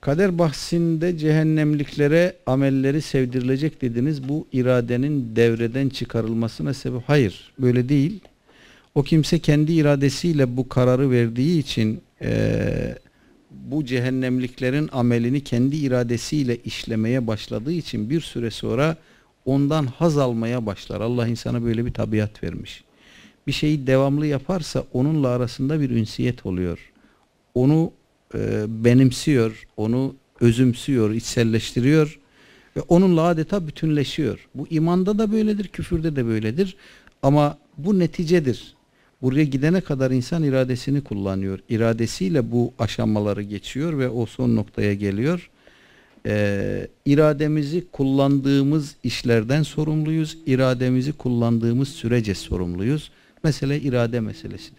Kader bahsinde cehennemliklere amelleri sevdirilecek dediniz. Bu iradenin devreden çıkarılmasına sebep. Hayır böyle değil. O kimse kendi iradesiyle bu kararı verdiği için eee, bu cehennemliklerin amelini kendi iradesiyle işlemeye başladığı için bir süre sonra ondan haz almaya başlar. Allah insana böyle bir tabiat vermiş. Bir şeyi devamlı yaparsa onunla arasında bir ünsiyet oluyor. Onu e, benimsiyor, onu özümsüyor, içselleştiriyor ve onunla adeta bütünleşiyor. Bu imanda da böyledir, küfürde de böyledir. Ama bu neticedir. Buraya gidene kadar insan iradesini kullanıyor. İradesiyle bu aşamaları geçiyor ve o son noktaya geliyor. Ee, irademizi kullandığımız işlerden sorumluyuz. İrademizi kullandığımız sürece sorumluyuz. Mesele irade meselesidir.